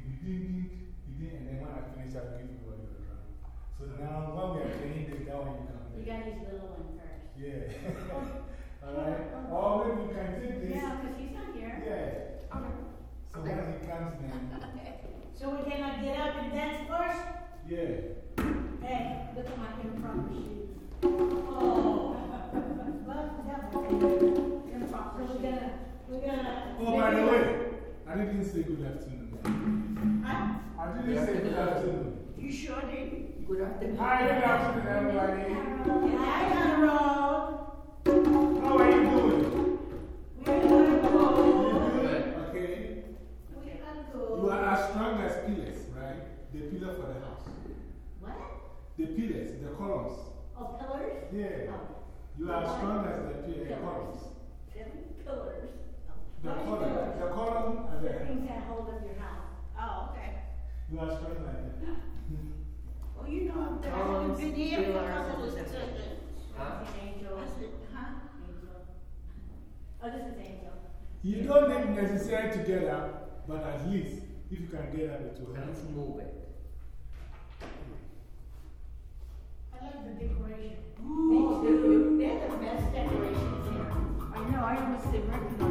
and then when I finish, I'll give you all your drum. So now, when we are playing this, that one you come. You got his little one first. Yeah. all right. Or maybe we can take this. Yeah, because he's not here. Yeah. Okay. So when he comes then. okay. So we cannot get up and dance first? Yeah. Hey, look at my improper shoes. Oh. But devil. Improper. So we're gonna, we're gonna. Oh, by the way, I didn't say good afternoon. Huh? I didn't say good afternoon. You sure did. Good afternoon. Hi, good afternoon, everybody. Hi. How are you doing? Gonna go. Good. Okay. We're gonna. You are as strong as pillars, right? The pillar for the house. What? The pillars, the columns. Oh, pillars? Yeah. Oh. You are as strong as the pillar, the columns. Seven pillars. The column, the column and The the. things that hold up your house. Oh, okay. You are strong like that. Well, you know, I'm I Columns, haven't been here pillars, because I was and such a. Huh? Angel. I said, huh? Angel. Oh, this is Angel. You don't need necessarily to get up, but at least if you can get up, it will help. Let's move it. I like the decoration. Me too. They're the best decorations here. I know, I always say recognize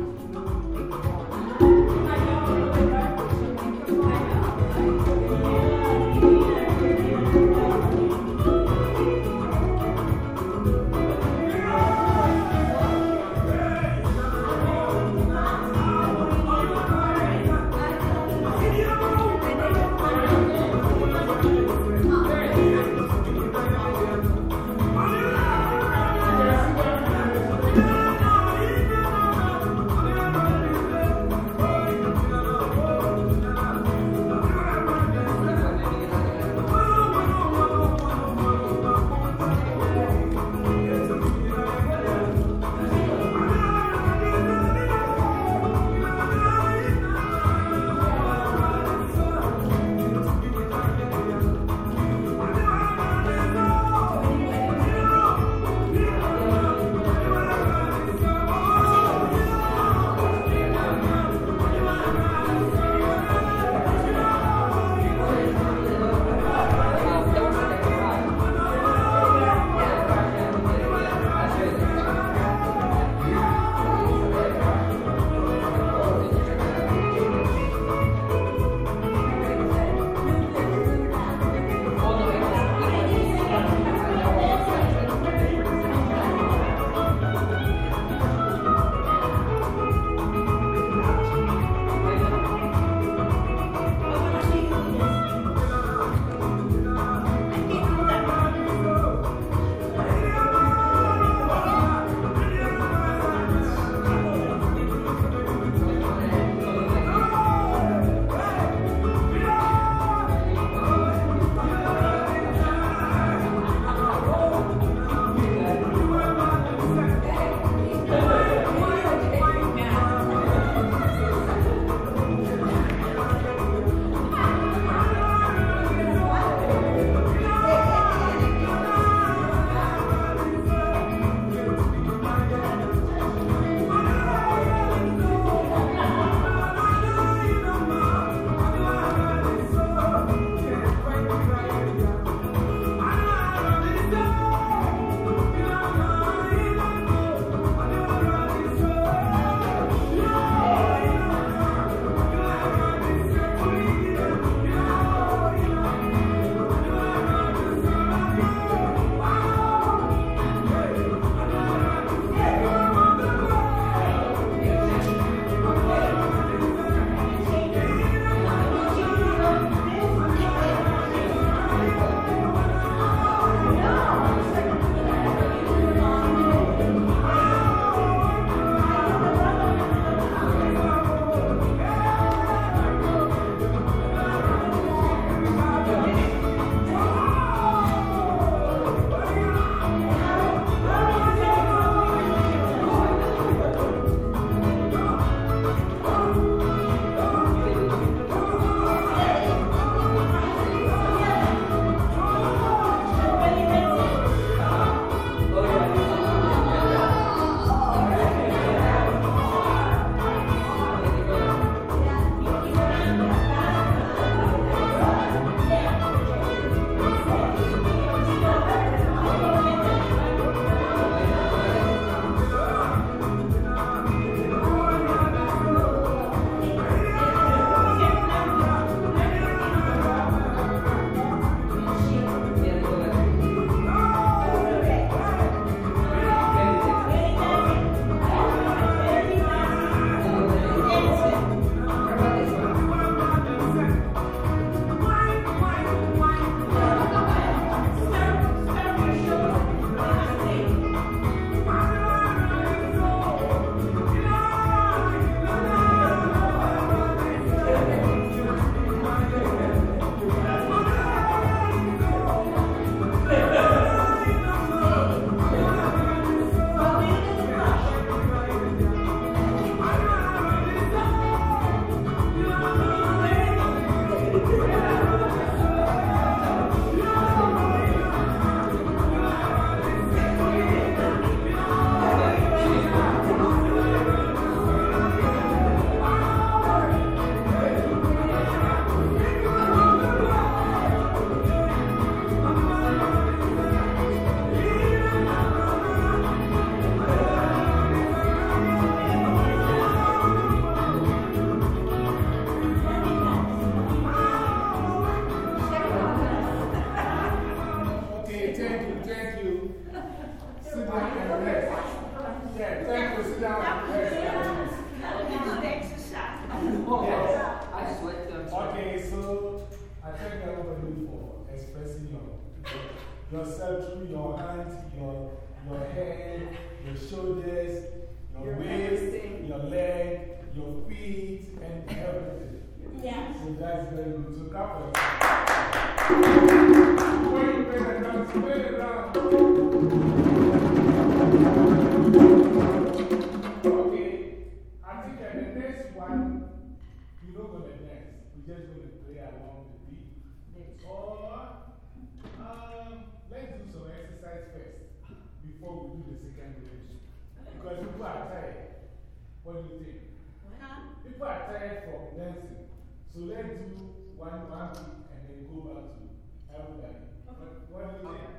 So let's do one, one week and then go back to everybody. Okay. What, do you think?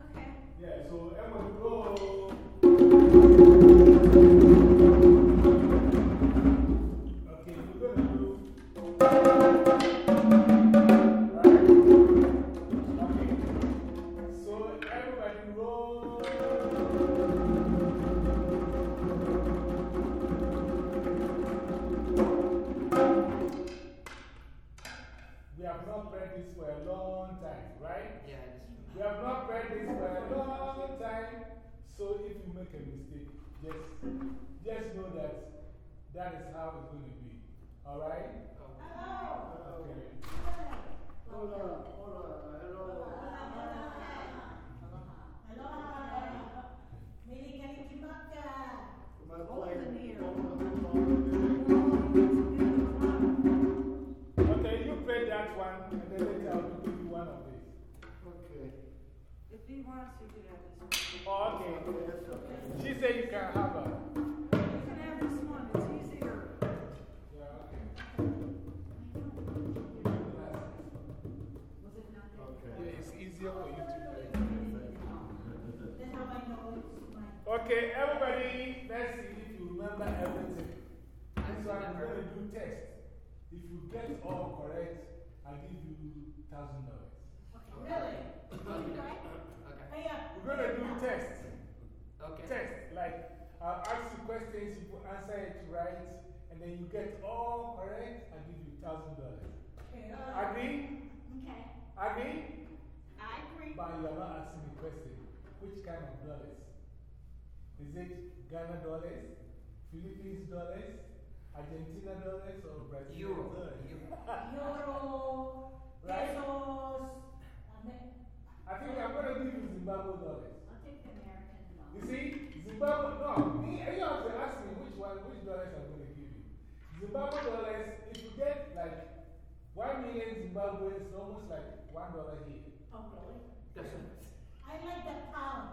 Okay. Yeah, so everyone go. $1,000. Agree? Okay. Agree? I agree. But you are not asking the question which kind of dollars? Is it Ghana dollars, Philippines dollars, Argentina dollars, or Brazil Euro. dollars? Euro, right? pesos. I think I'm going to give you Zimbabwe dollars. I'll take the American dollars. You see, Zimbabwe, no, me, you have to ask me which one, which dollars I'm going Zimbabwe dollars, if you get like one million Zimbabwe, it's almost like one dollar here. Oh, really? Yes. I like the pound.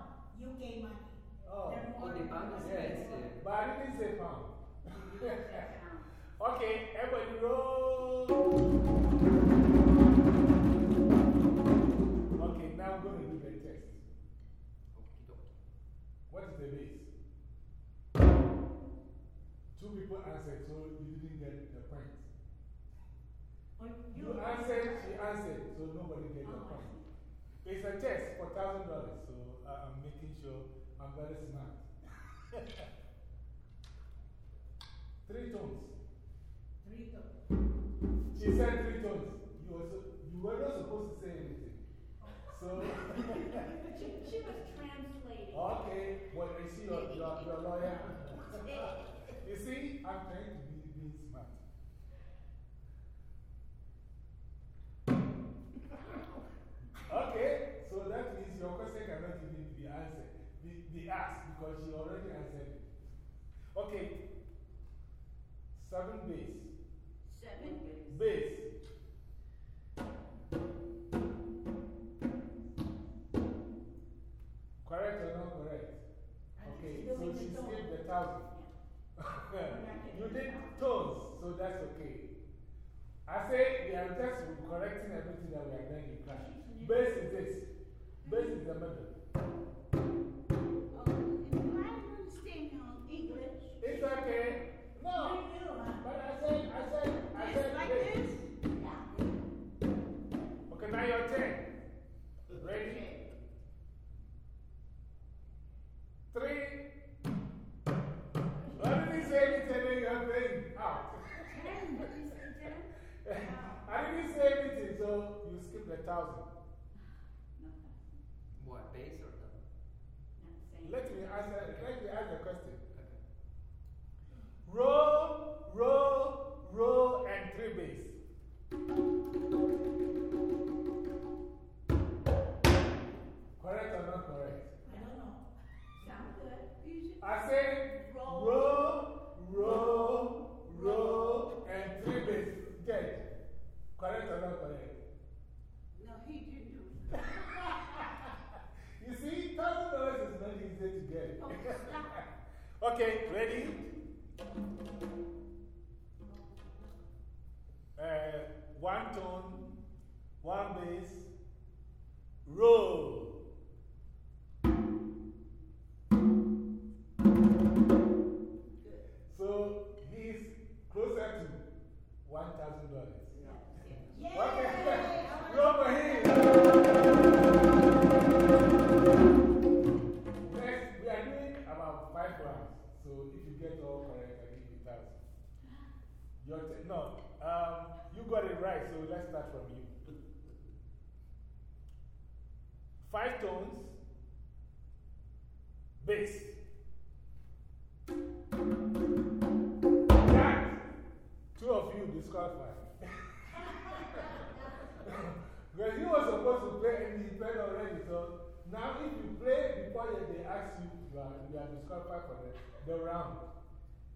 Around.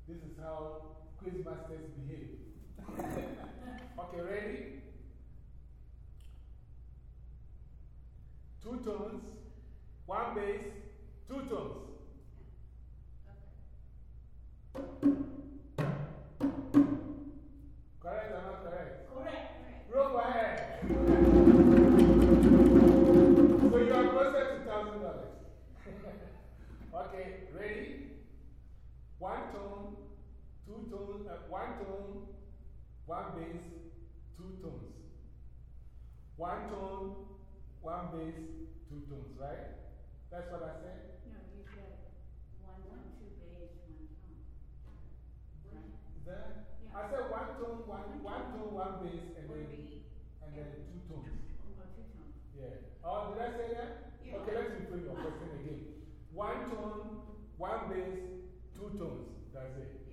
This is how quiz masters behave. okay, ready? Two tones, one bass, two tones. Correct correct? So you are closer to $1,000. okay, ready? One tone, two tones, uh, one tone, one bass, two tones. One tone, one bass, two tones, right? That's what I said? No, you said one tone, two bass, one tone. Right? Is that? Yeah. I said one tone, one, one tone, one bass, and then, and then two tones. Tones. Yeah. Oh, did I say that? Okay, let's repeat your question again. One tone, one bass, two tones. That's it.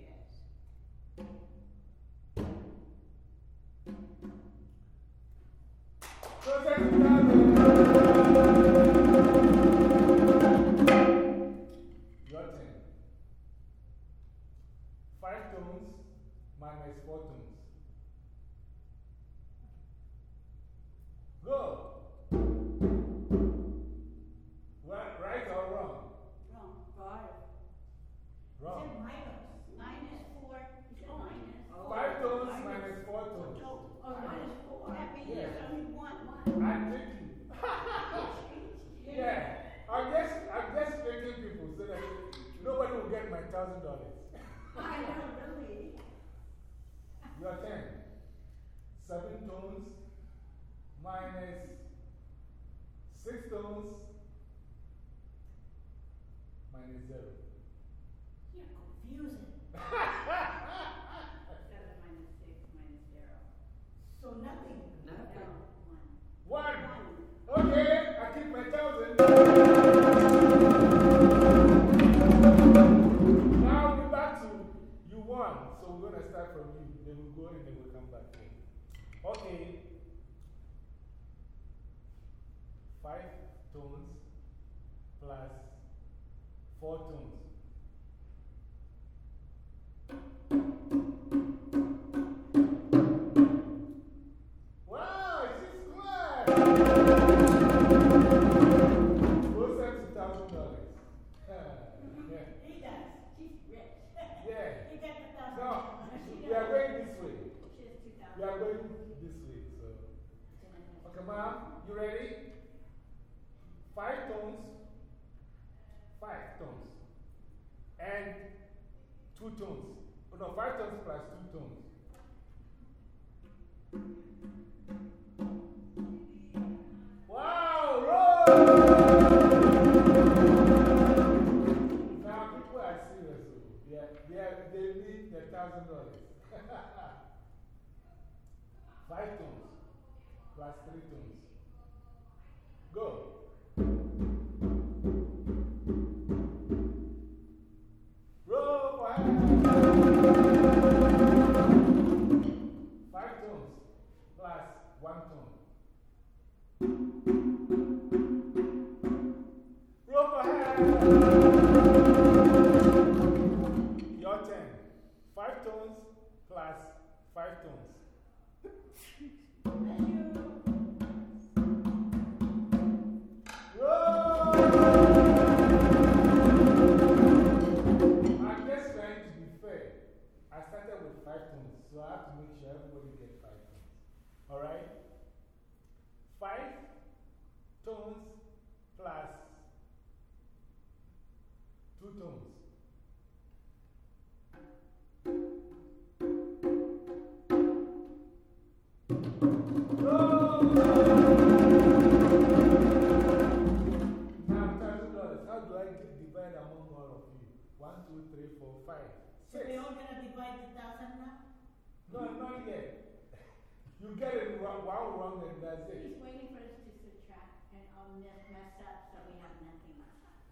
And I'll mess mess up so we have nothing.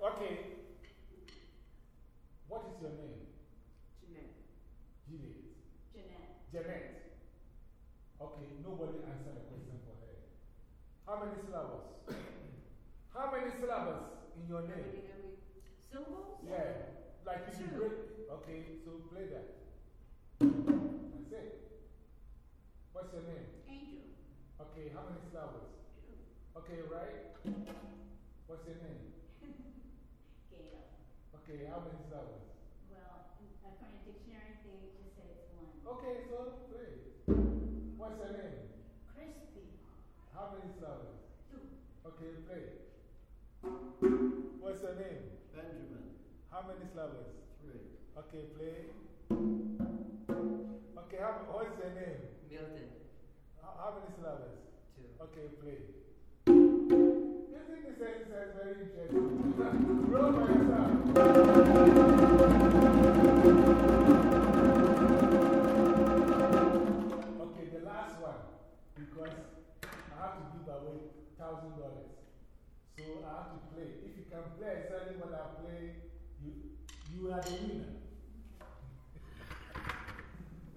Okay. What is your name? Jeanette. Juliet. Jeanette. Janet. Okay, nobody answered the question for her. How many syllables? How many syllables in your name? Syllables? Yeah. Like if you Two. break. Okay, so play that. That's it. What's your name? Angel. Okay, how many syllables? Okay, right? What's your name? Gail. Okay, how many syllables? Well, according to dictionary, they just say it's one. Okay, so three. What's your name? Crispy. How many syllables? Two. Okay, play. What's your name? Benjamin, How many syllables? three. Okay, play. Okay, how, what's your name? Milton, How, how many syllables? two. Okay, play. Isn't this exercise very interesting? Roll by. Okay, the last one, because I have to give away thousand dollars. So I have to play. If you can play exactly what I play, you, you are the winner.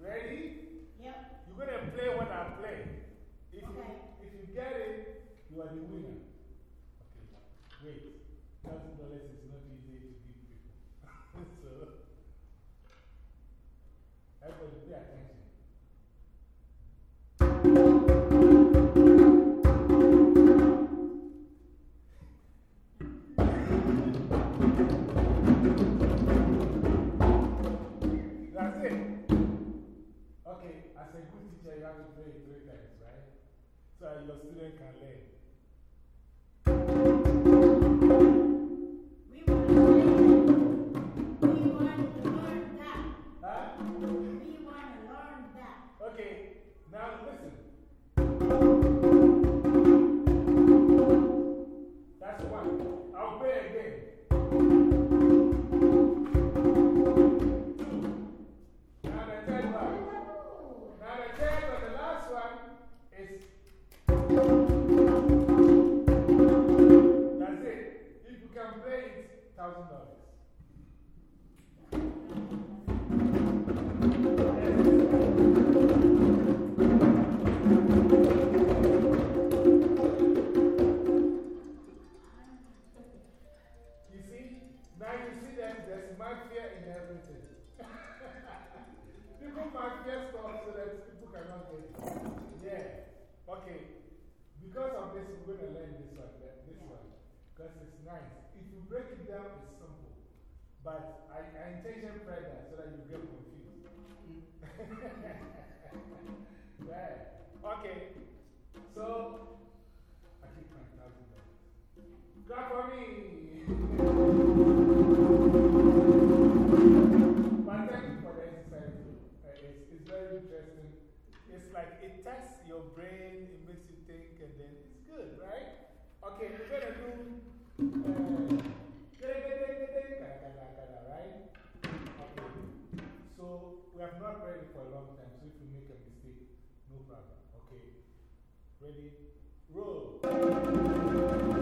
Ready? Yep. You're going to play what I play. If, Okay. you, if you get it, you are the winner. Wait. Thousand dollars is not easy to give people. so, everybody pay attention. That's it. Okay, as a good teacher, you have to play three times, right? So your student can learn. Because of we're going to learn this one. This one. Because it's nice. If you break it down, it's simple. But I, I intention play that so that you get confused. right. Okay. So, I keep my thousand dollars. Clap for me. but thank you for the exercise. Uh, it's, it's very interesting. It's like it tests your brain, it makes you think, and then Good, right? Okay, we're going to do. Right? Okay. So we have not read it for a long time, so if we make a mistake, no problem. Okay. Ready? Roll.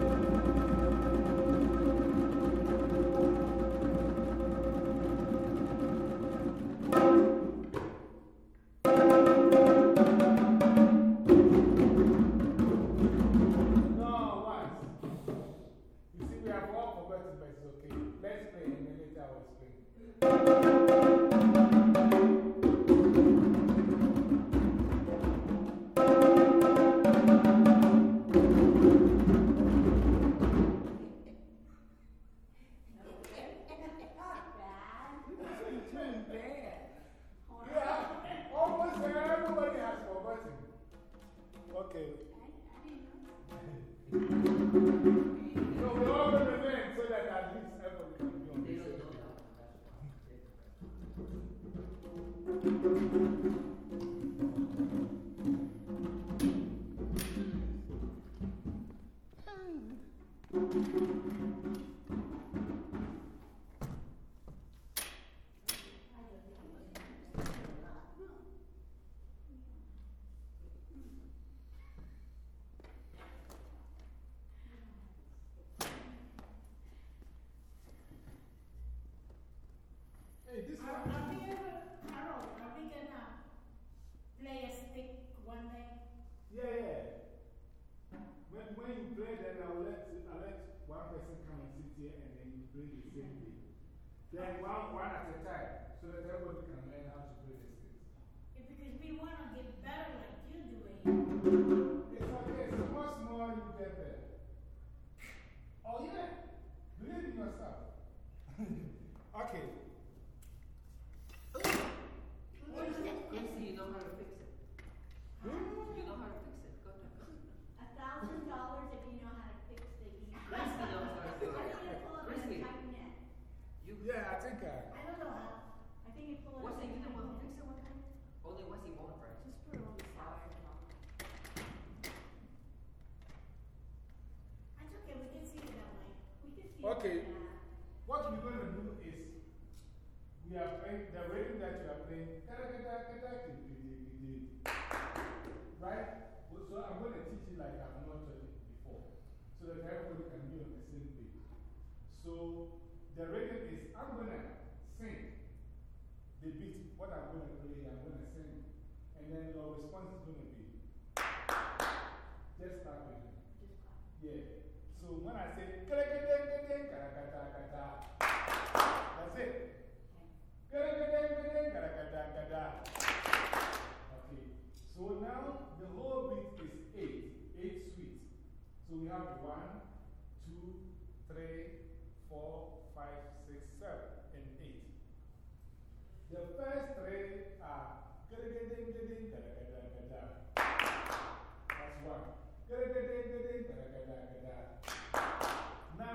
Now,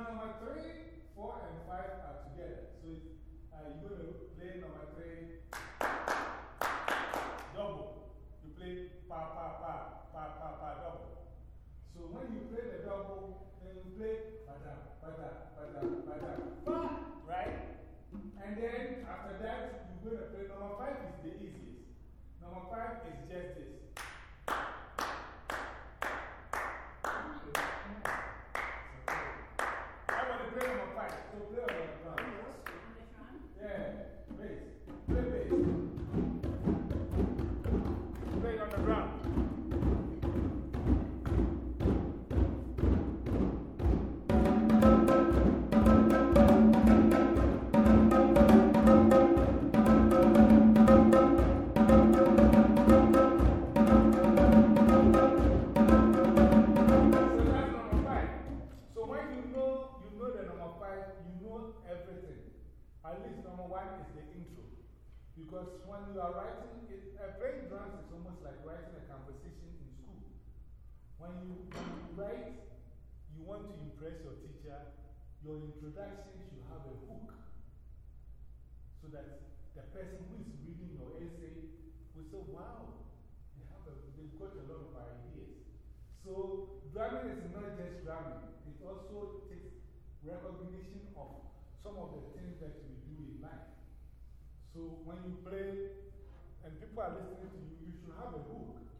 number three, four, and five are together. So uh, you're going to play number three double. You play pa, pa, pa, pa, pa, pa, double. So when you play the double, then you play pa pa bada, pa bada, ba, right? And then after that, you're going to play number five is the easiest. Number five is just this. Thank you. everything. At least number one is the intro. Because when you are writing, it, playing drums is almost like writing a composition in school. When you, when you write, you want to impress your teacher, your introduction should have a hook so that the person who is reading your essay will say, wow, they have a, they've got a lot of ideas. So drumming is not just drumming. It also takes recognition of some of the things that we do in life. So when you play and people are listening to you, you should have a hook.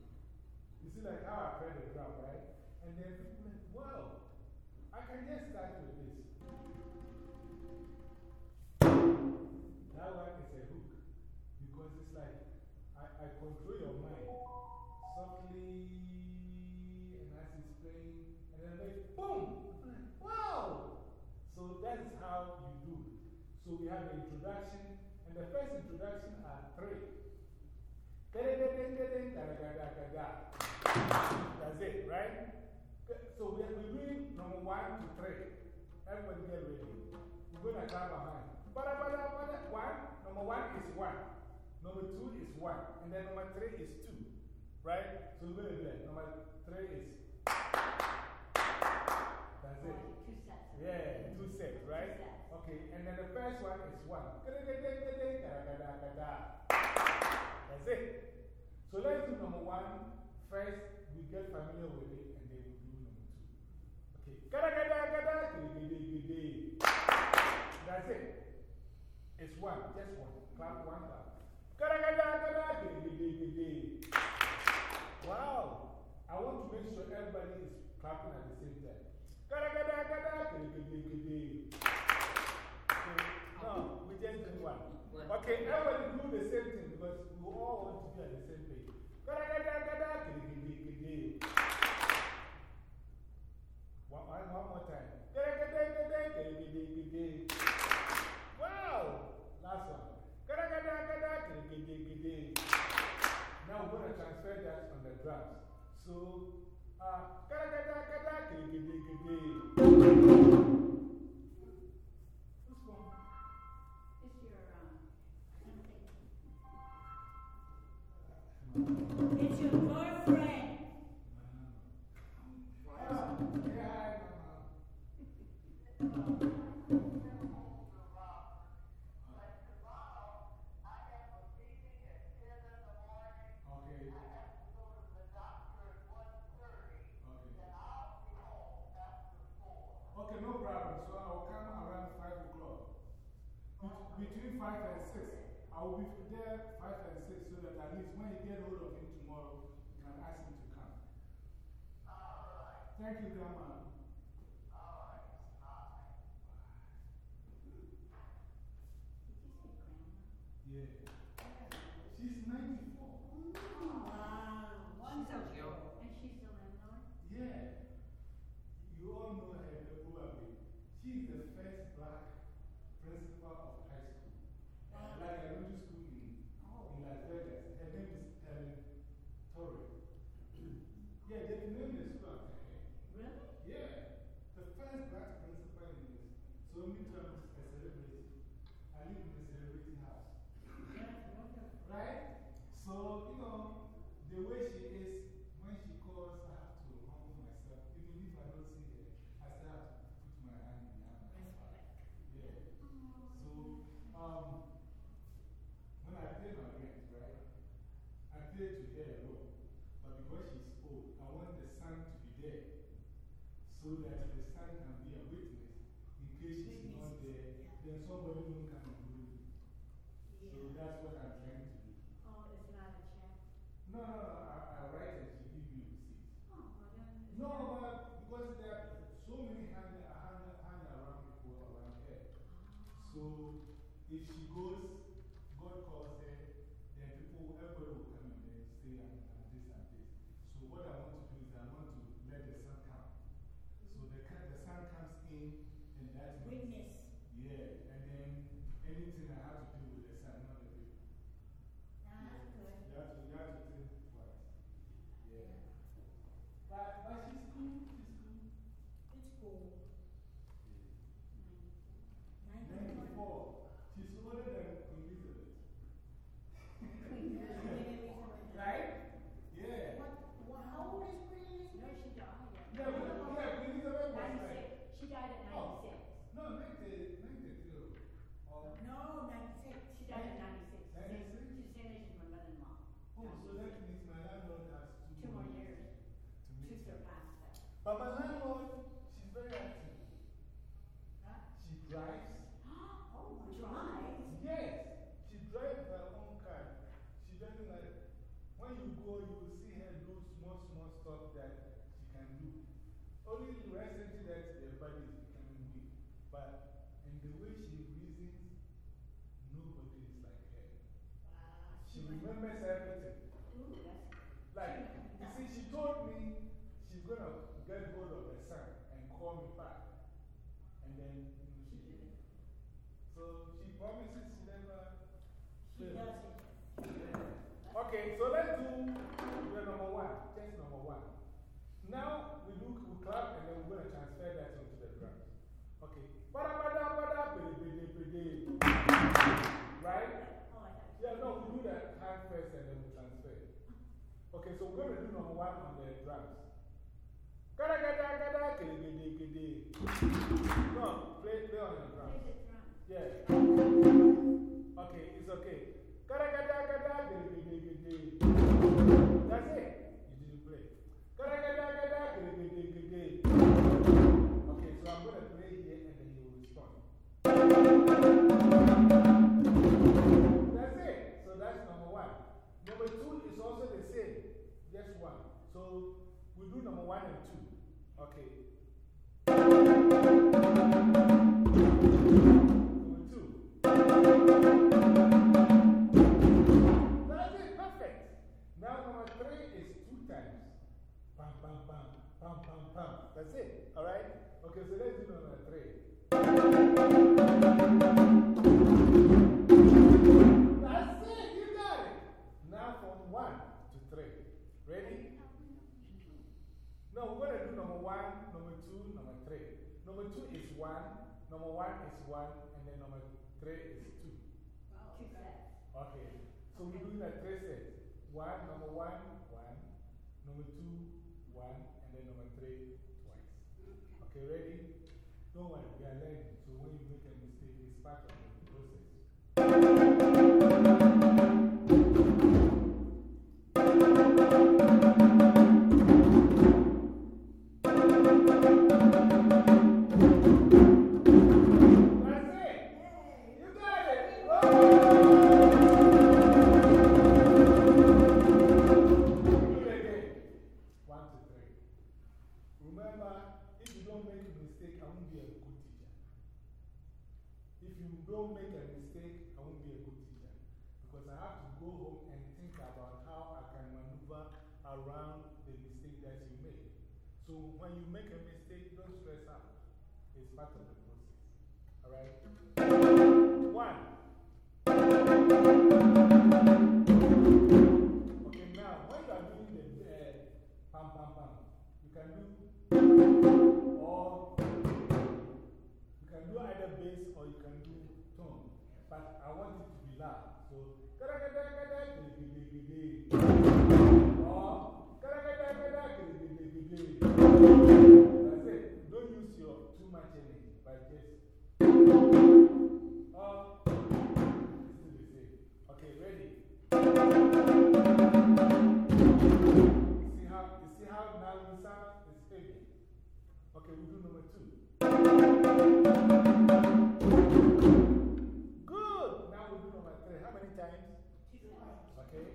You see, like how I play the drum, right? And then people like, wow, I can just start with this. That one is a hook because it's like I, I control your mind softly and as it's playing, and then like, boom! Wow! So that's how you do it. So we have the introduction, and the first introduction are three. That's it, right? So we are doing number one to three. Everybody get ready. We're going to clap behind. Bada, bada, bada. One, number one is one. Number two is one. And then number three is two. Right? So we're going to do that. Number three is. That's it. Yeah, two sets, right? Okay, and then the first one is one. That's it. So let's do number one. First, we get familiar with it, and then we do number two. Okay. That's it. It's one, just one. Clap one clap. Wow. I want to make sure everybody is clapping at the same time. We just one. Okay, everybody do the same thing because we all want to be at the same page. One, more time. Wow! Last one. Now we're going to transfer that on the drums. So? It's your, um, Yeah. number one and two. Okay, number two is one, number one is one, and then number three is two. Wow, two sets. Okay. So okay. we're doing like three sets. One, number one, one, number two, one, and then number three, twice. Okay, ready? Don't worry, we are learning. So when you make a mistake, it's part of the process. don't make an Okay, we do number two. Good. Now we do number three. How many times? Okay.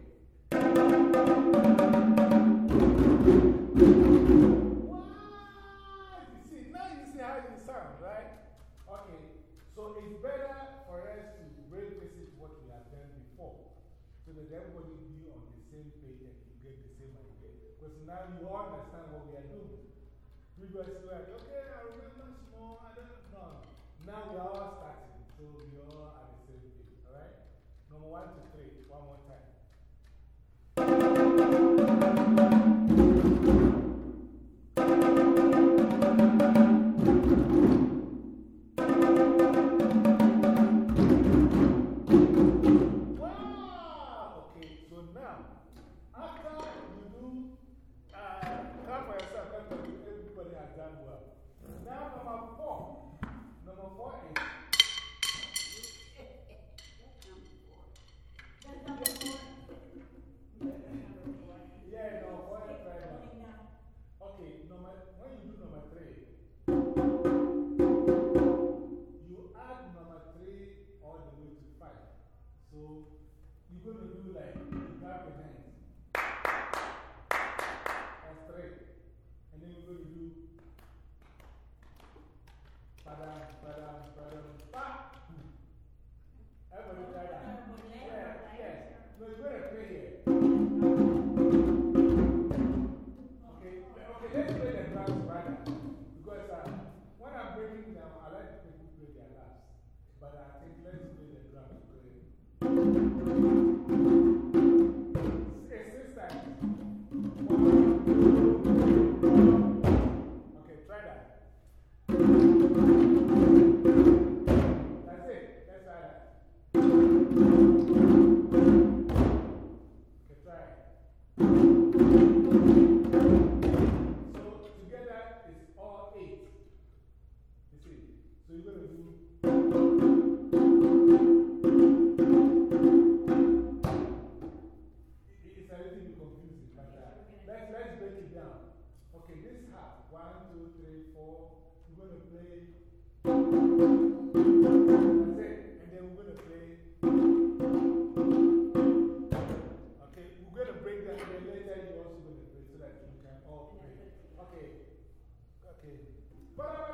Wow. You see, now you see how it sounds, right? Okay. So it's better for us to revisit what we have done before so that everybody be on the same page and you get the same idea. Because now you all understand what we are doing. We were like, okay, I remember small, I don't know. Now we are all starting, so we all are the same thing, alright? Number one to three, one more time. Going to play. That's it. And then we're going to play. Okay, we're going to break that, and then later you're also going to play so that you can all play. Okay. Okay. We're going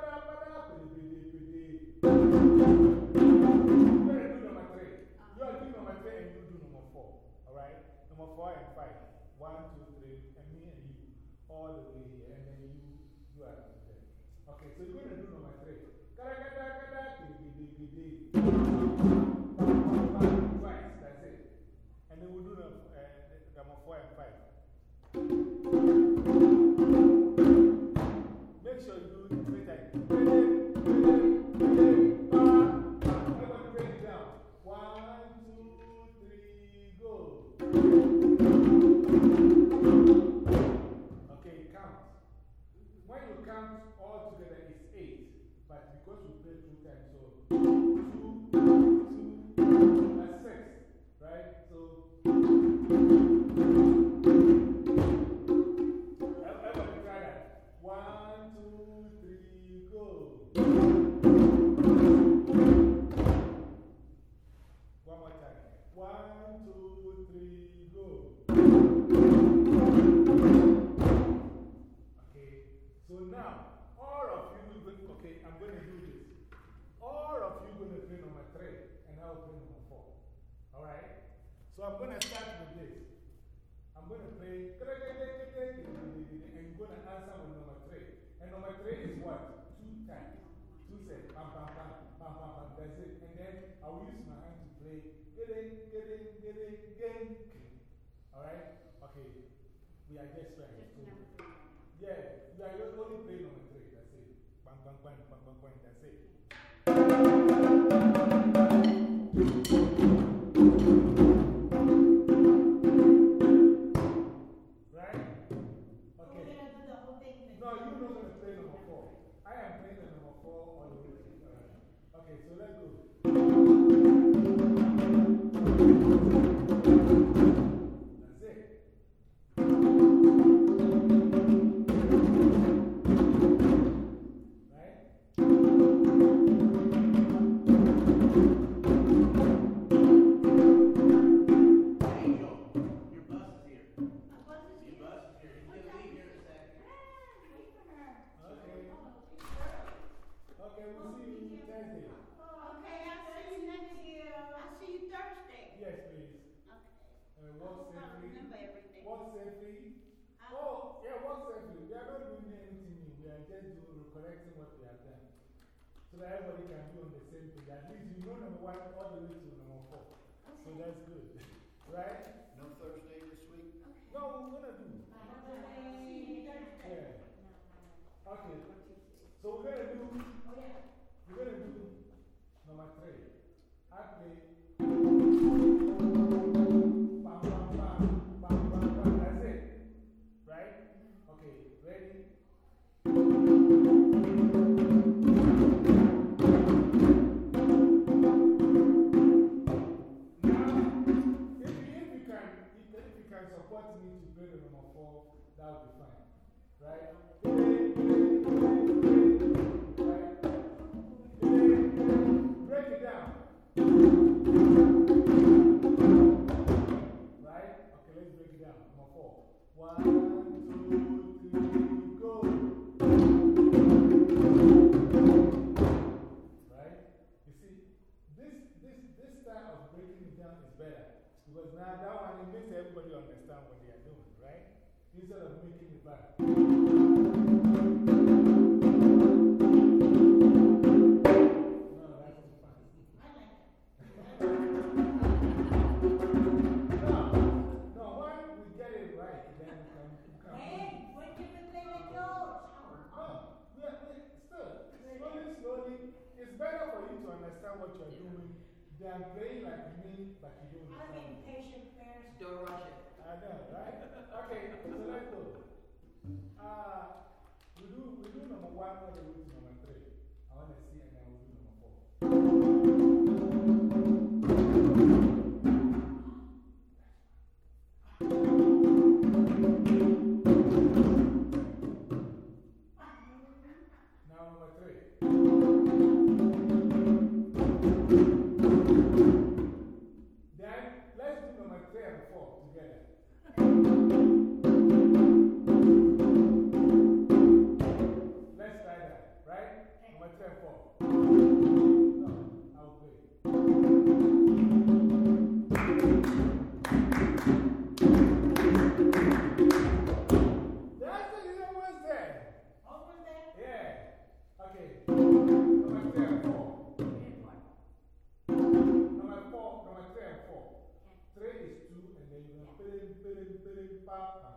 to do number three. You are doing number three and you do number four. Alright? Number four and five. One, two, three, and me and you. All the way here. And then you, you are. Okay, so you're going to do number three. Bam, bam, bam, bam, bam, bam. That's it. And then I will use my hand to play, get in, get in, get in, get in. All right? Okay. We are just trying. So, yeah, you are just only playing number three. That's it. Bang, bang, bang, bang, bang. That's it. Okay, so yeah, walk safely. We are not doing anything new. We are just doing, correcting what we have done. So that everybody can be on the same page. At least you know number one all the way to number four. So that's good. right? No Thursday this week? No, we're going to do. I'll see you Thursday. Yeah. Okay. So we're going to do, Oh, yeah. we're going to do number three. I play. Now that one, it makes everybody understand what they are doing, right? Instead of making it bad. No, that's too fast. I like it. No, no, when get it right, then we can. Hey, what different thing than yours? No, we are, we, still, slowly, slowly, it's better for you to understand what you're doing than playing like me, but you don't I'm understand. being patient, Ferris. Don't rush it. I know, right? Okay, so let's go. Uh, we do, we do number one all the way to number three. I want to see, up. Um,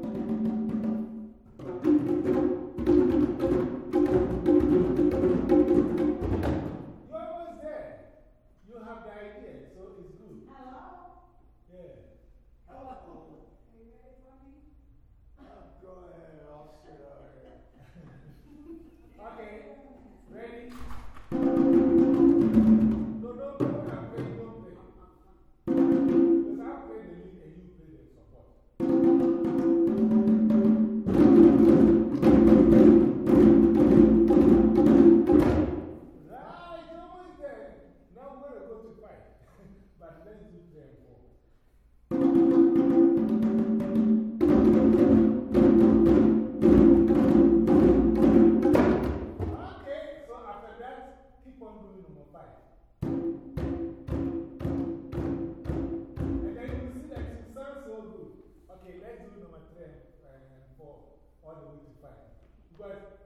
have the idea, so it's good. Hello? Yeah. Hello. Are you ready for me? Oh, go ahead, I'll start. okay, ready? But.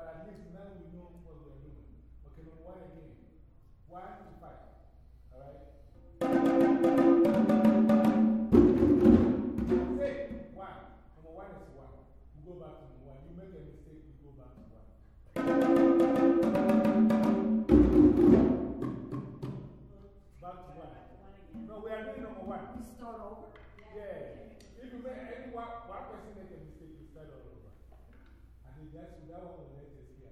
but at least now we know what we are doing. Okay, number one again. One to five. All right? Say one. Number one is one. We go back to one. You make a mistake, we go back to one. Back to one. again No, we are doing number one. We start over? Yeah. If you make any one, one person make a mistake, you start over. That's, that one.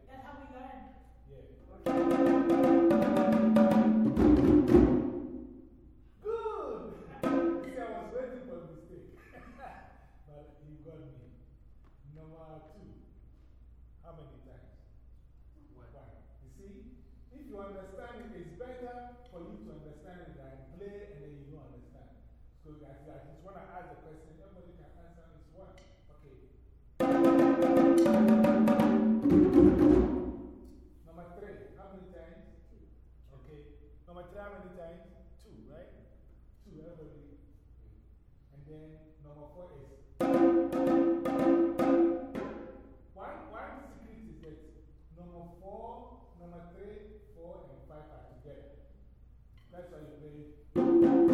That's how we learn. Yeah. melody. And then number four is. One, one secret is that number four, number three, four, and five are together. That's why you play.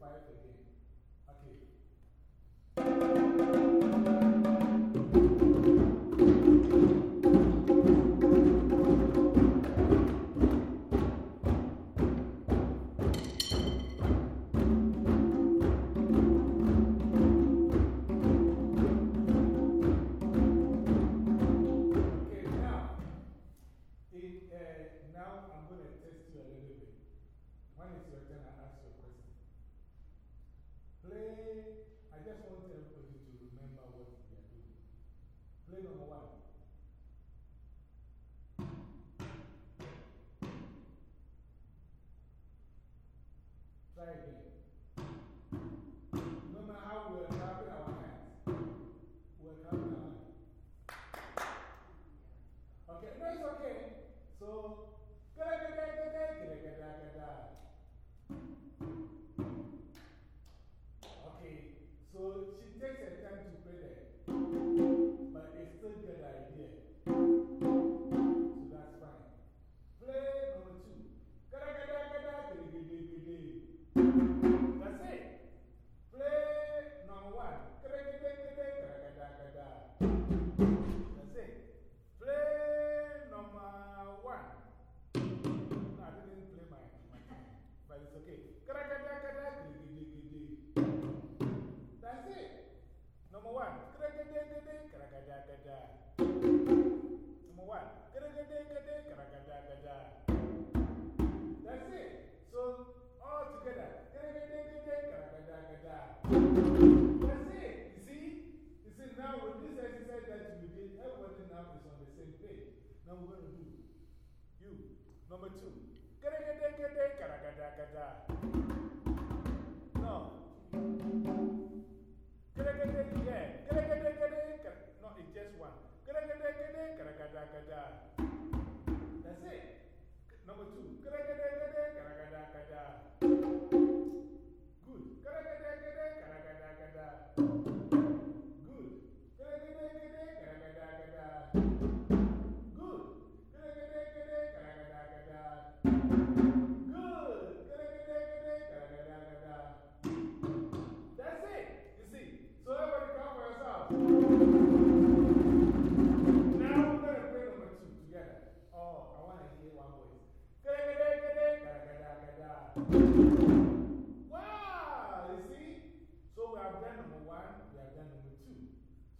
five again. Okay. Uh, now I'm going to test you a little bit. When is your turn? I just want everybody to remember what we are doing. Play number one. Try again.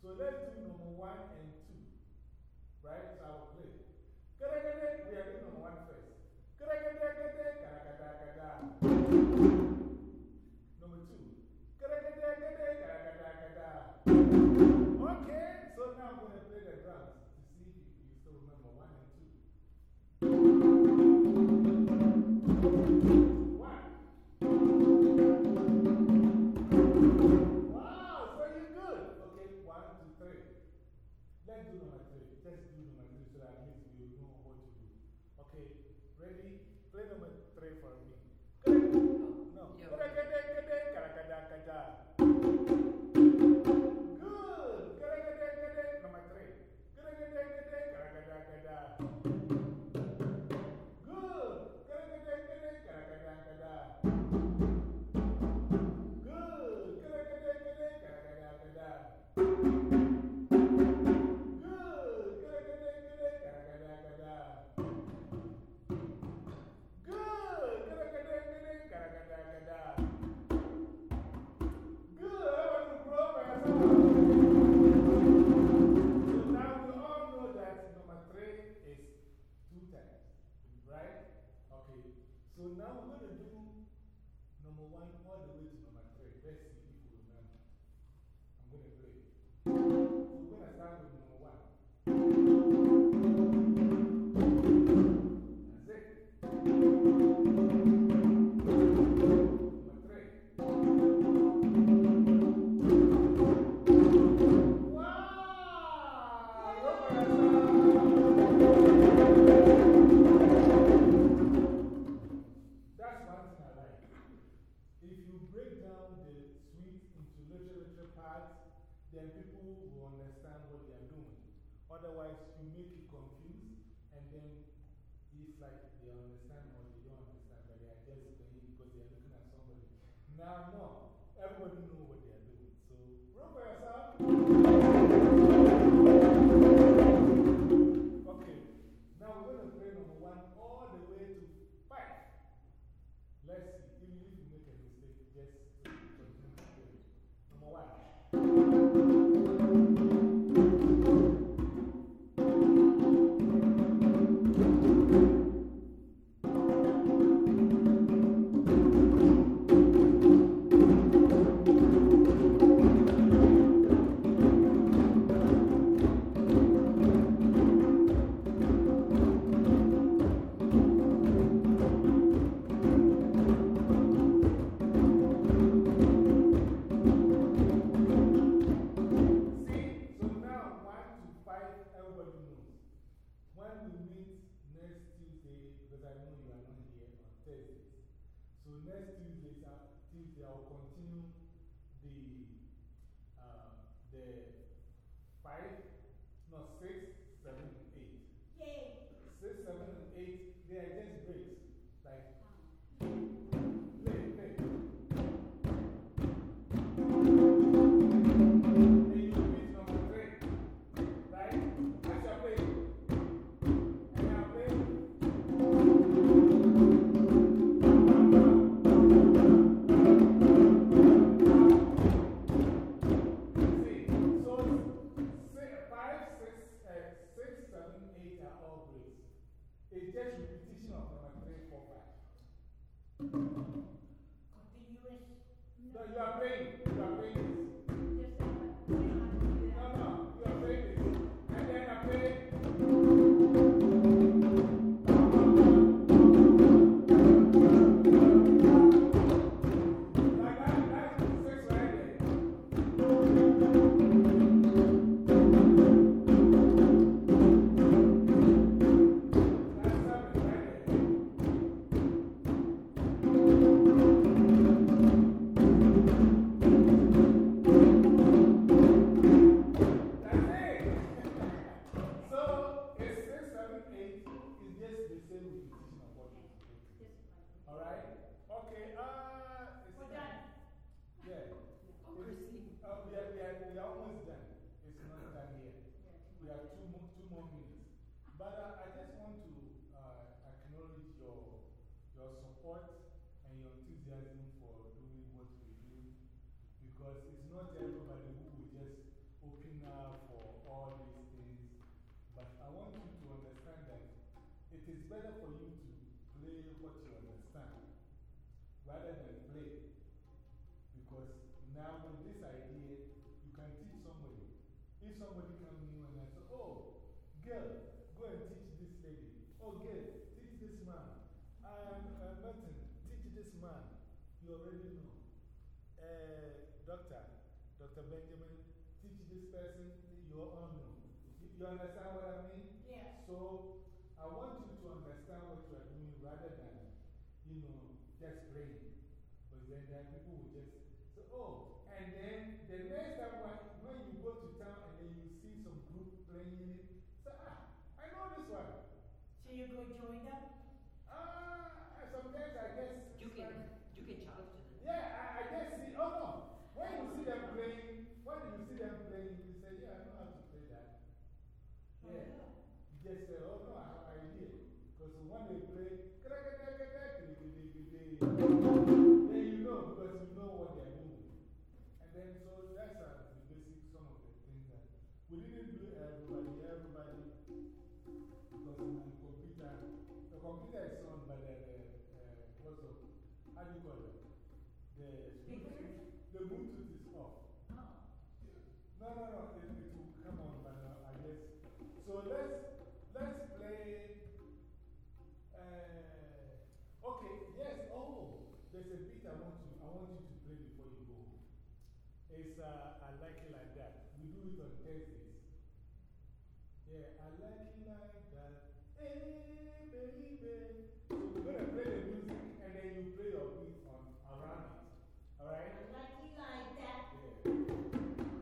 So let's do number one and two. Right? So I will play. We are doing number one first. Otherwise, you make it confused, and then it's like they understand or they don't understand, but they are just playing because they are looking at somebody. Now, no, everybody knows what You, you understand what I mean? Yes. So I want you to understand what you are doing rather than, you know, just playing. But then there are people who just say, oh, and then the next time when, when you go to town and then you see some group playing it, say, ah, I know this one. So you go join them? Ah, sometimes I guess. You can, like- you can challenge them. yeah, I, I just see, oh no. When you see them playing, when you see them playing, Yeah. Just say, oh no, I have an idea. Because when they play, then you know because you know what they're doing. And then, so that's uh, the basic, some of the things that we didn't do everybody, everybody, because my computer, the computer but the, the, uh, what's up? How do you call it? The? The Bluetooth is off. Oh. No, no, no, it, it there's a beat I want, to, I want you to play before you go. It's uh, I Like It Like That. We do it on Thursdays. Yeah, I like it like that. Hey, baby. So we're going to play the music and then you play your beat on, around it. Alright? I like you like that. Yeah.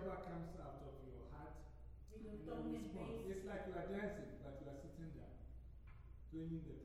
Whichever comes out of your heart. You know, then tone and respond. It's like you are dancing, but you are sitting down, doing the